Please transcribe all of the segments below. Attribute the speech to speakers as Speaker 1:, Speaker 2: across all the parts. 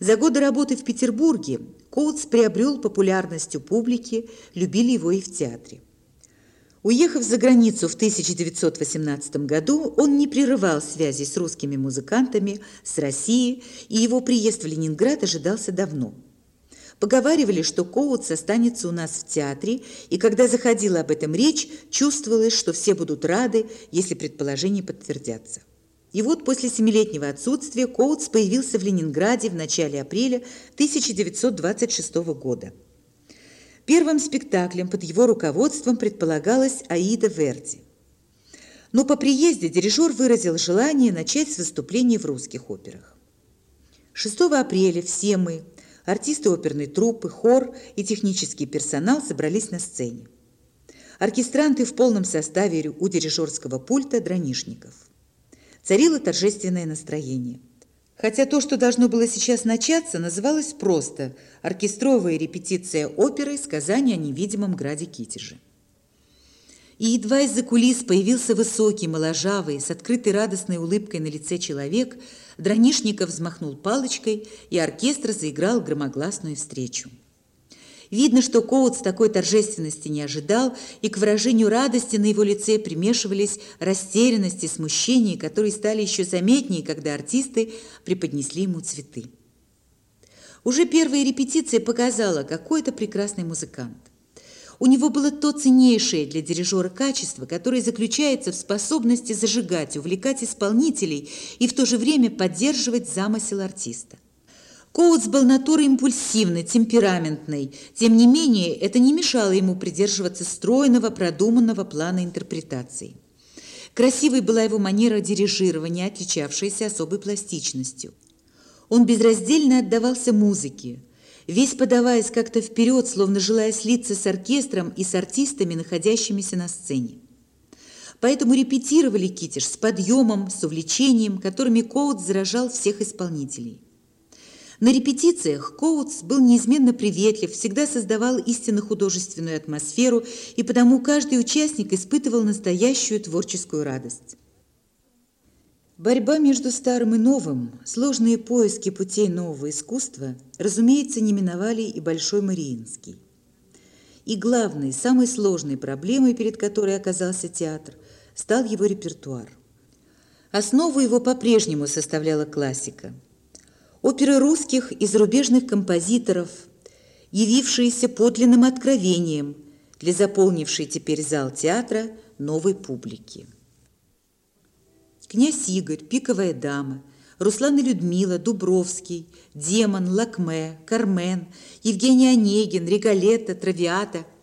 Speaker 1: За годы работы в Петербурге Коутс приобрел популярность у публики, любили его и в театре. Уехав за границу в 1918 году, он не прерывал связи с русскими музыкантами, с Россией, и его приезд в Ленинград ожидался давно. Поговаривали, что Коутс останется у нас в театре, и когда заходила об этом речь, чувствовалось, что все будут рады, если предположения подтвердятся. И вот после семилетнего отсутствия Коутс появился в Ленинграде в начале апреля 1926 года. Первым спектаклем под его руководством предполагалась Аида Верди. Но по приезде дирижер выразил желание начать с выступления в русских операх. 6 апреля все мы, артисты оперной труппы, хор и технический персонал собрались на сцене. Оркестранты в полном составе у дирижерского пульта Дранишников. Царило торжественное настроение – Хотя то, что должно было сейчас начаться, называлось просто «Оркестровая репетиция оперы сказания о невидимом граде Китеже». И едва из-за кулис появился высокий, моложавый, с открытой радостной улыбкой на лице человек, Дранишников взмахнул палочкой, и оркестр заиграл громогласную встречу. Видно, что Коутс такой торжественности не ожидал, и к выражению радости на его лице примешивались растерянность и смущение, которые стали еще заметнее, когда артисты преподнесли ему цветы. Уже первая репетиция показала, какой это прекрасный музыкант. У него было то ценнейшее для дирижера качество, которое заключается в способности зажигать, увлекать исполнителей и в то же время поддерживать замысел артиста. Коутс был натурой импульсивной, темпераментной. Тем не менее, это не мешало ему придерживаться стройного, продуманного плана интерпретации. Красивой была его манера дирижирования, отличавшаяся особой пластичностью. Он безраздельно отдавался музыке, весь подаваясь как-то вперед, словно желая слиться с оркестром и с артистами, находящимися на сцене. Поэтому репетировали Китиш с подъемом, с увлечением, которыми Коутс заражал всех исполнителей. На репетициях Коутс был неизменно приветлив, всегда создавал истинно художественную атмосферу, и потому каждый участник испытывал настоящую творческую радость. Борьба между старым и новым, сложные поиски путей нового искусства, разумеется, не миновали и Большой Мариинский. И главной, самой сложной проблемой, перед которой оказался театр, стал его репертуар. Основу его по-прежнему составляла классика – оперы русских и зарубежных композиторов, явившиеся подлинным откровением для заполнившей теперь зал театра новой публики. Князь Игорь, Пиковая дама, Руслан и Людмила, Дубровский, Демон, Лакме, Кармен, Евгений Онегин, Регалетта, Травиата –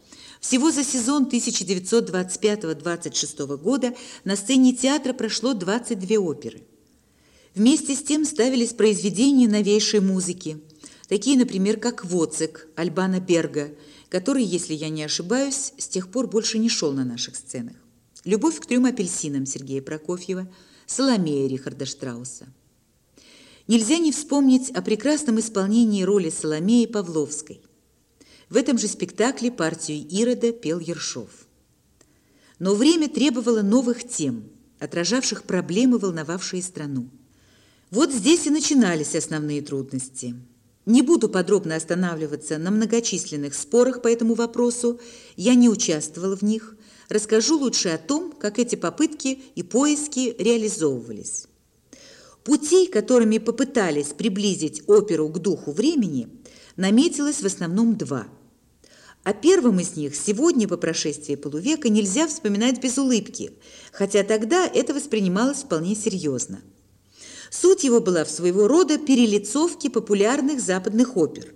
Speaker 1: всего за сезон 1925-26 года на сцене театра прошло 22 оперы. Вместе с тем ставились произведения новейшей музыки, такие, например, как «Воцик» Альбана Берга, который, если я не ошибаюсь, с тех пор больше не шел на наших сценах. «Любовь к трем апельсинам» Сергея Прокофьева, «Соломея» Рихарда Штрауса. Нельзя не вспомнить о прекрасном исполнении роли Соломеи Павловской. В этом же спектакле партию Ирода пел Ершов. Но время требовало новых тем, отражавших проблемы, волновавшие страну. Вот здесь и начинались основные трудности. Не буду подробно останавливаться на многочисленных спорах по этому вопросу, я не участвовала в них. Расскажу лучше о том, как эти попытки и поиски реализовывались. Путей, которыми попытались приблизить оперу к духу времени, наметилось в основном два. О первом из них сегодня, по прошествии полувека, нельзя вспоминать без улыбки, хотя тогда это воспринималось вполне серьезно. Суть его была в своего рода перелицовке популярных западных опер.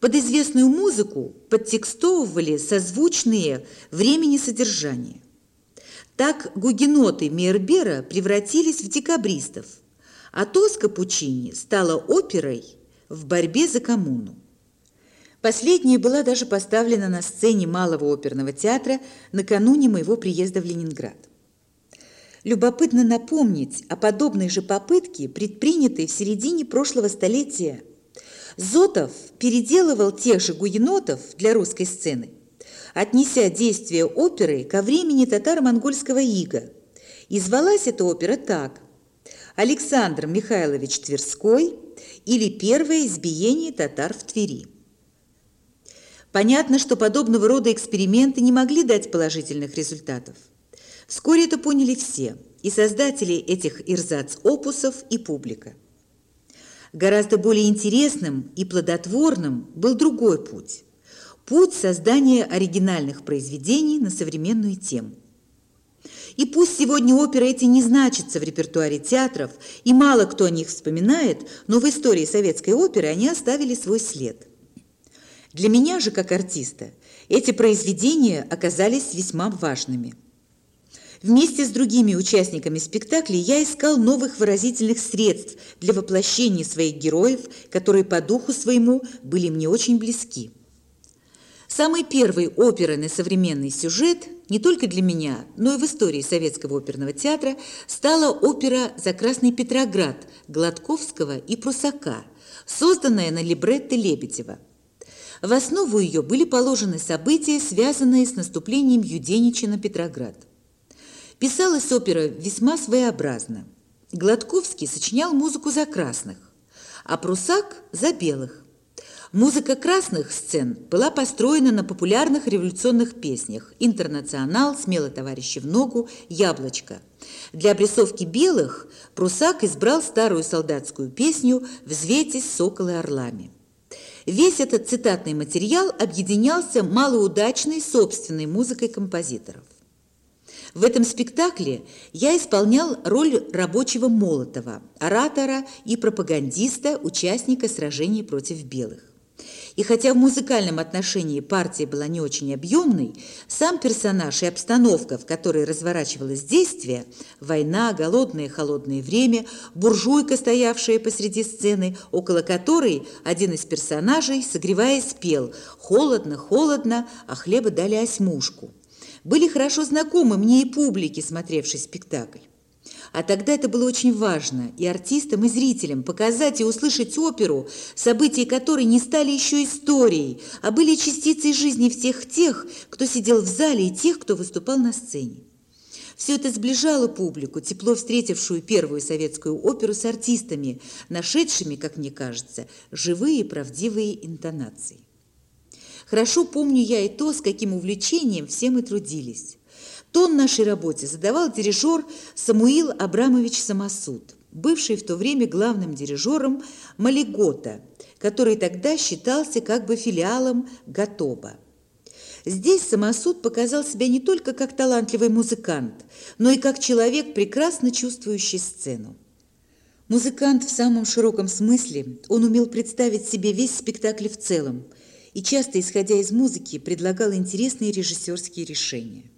Speaker 1: Под известную музыку подтекстовывали созвучные времени содержания. Так гугеноты Мейербера превратились в декабристов, а Тоска Пучини стала оперой в борьбе за коммуну. Последняя была даже поставлена на сцене Малого оперного театра накануне моего приезда в Ленинград. Любопытно напомнить о подобной же попытке, предпринятой в середине прошлого столетия. Зотов переделывал тех же гуенотов для русской сцены, отнеся действие оперы ко времени татаро-монгольского ига. И звалась эта опера так Александр Михайлович Тверской или первое избиение татар в Твери. Понятно, что подобного рода эксперименты не могли дать положительных результатов. Вскоре это поняли все, и создатели этих ирзац-опусов, и публика. Гораздо более интересным и плодотворным был другой путь. Путь создания оригинальных произведений на современную тему. И пусть сегодня оперы эти не значатся в репертуаре театров, и мало кто о них вспоминает, но в истории советской оперы они оставили свой след. Для меня же, как артиста, эти произведения оказались весьма важными. Вместе с другими участниками спектаклей я искал новых выразительных средств для воплощения своих героев, которые по духу своему были мне очень близки. Самой первой оперой на современный сюжет не только для меня, но и в истории Советского оперного театра стала опера «За Красный Петроград» Гладковского и Прусака, созданная на либретто Лебедева. В основу ее были положены события, связанные с наступлением Юденича на Петроград. Писалась опера весьма своеобразно. Гладковский сочинял музыку за красных, а Прусак – за белых. Музыка красных сцен была построена на популярных революционных песнях «Интернационал», «Смело товарищи в ногу», «Яблочко». Для обрисовки белых Прусак избрал старую солдатскую песню «Взвейтесь, соколы орлами». Весь этот цитатный материал объединялся малоудачной собственной музыкой композиторов. В этом спектакле я исполнял роль рабочего Молотова, оратора и пропагандиста, участника сражений против белых. И хотя в музыкальном отношении партия была не очень объемной, сам персонаж и обстановка, в которой разворачивалось действие, война, голодное холодное время, буржуйка, стоявшая посреди сцены, около которой один из персонажей, согреваясь, пел «Холодно, холодно, а хлеба дали осьмушку», были хорошо знакомы мне и публике, смотревшей спектакль. А тогда это было очень важно и артистам, и зрителям показать и услышать оперу, события которой не стали еще историей, а были частицей жизни всех тех, кто сидел в зале, и тех, кто выступал на сцене. Все это сближало публику, тепло встретившую первую советскую оперу с артистами, нашедшими, как мне кажется, живые правдивые интонации. Хорошо помню я и то, с каким увлечением все мы трудились. Тон нашей работе задавал дирижер Самуил Абрамович Самосуд, бывший в то время главным дирижером Малигота, который тогда считался как бы филиалом Гатоба. Здесь Самосуд показал себя не только как талантливый музыкант, но и как человек, прекрасно чувствующий сцену. Музыкант в самом широком смысле, он умел представить себе весь спектакль в целом и часто, исходя из музыки, предлагал интересные режиссерские решения –